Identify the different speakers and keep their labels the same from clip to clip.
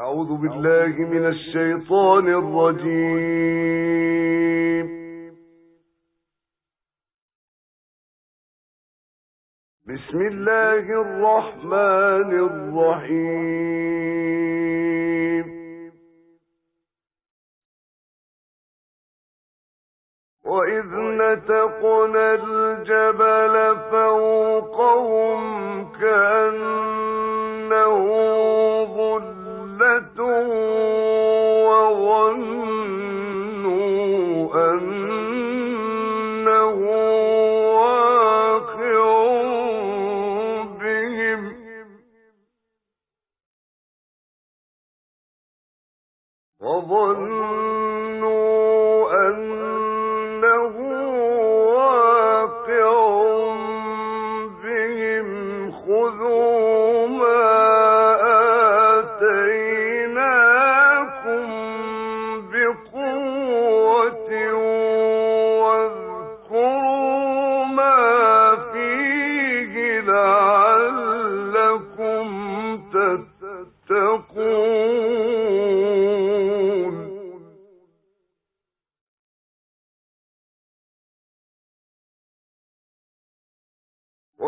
Speaker 1: أعوذ بالله من الشيطان الرجيم. بسم الله الرحمن الرحيم. وإذ نتقنا الجبل فوقهم كأنه وظنوا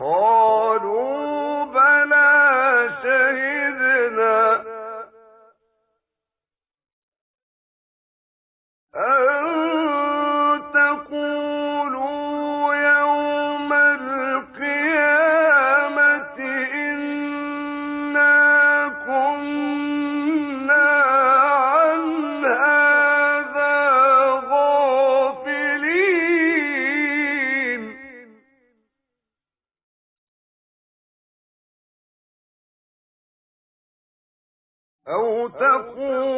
Speaker 1: ہو أو تقول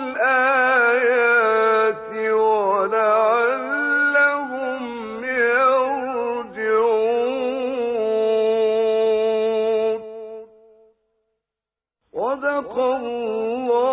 Speaker 1: صدق الله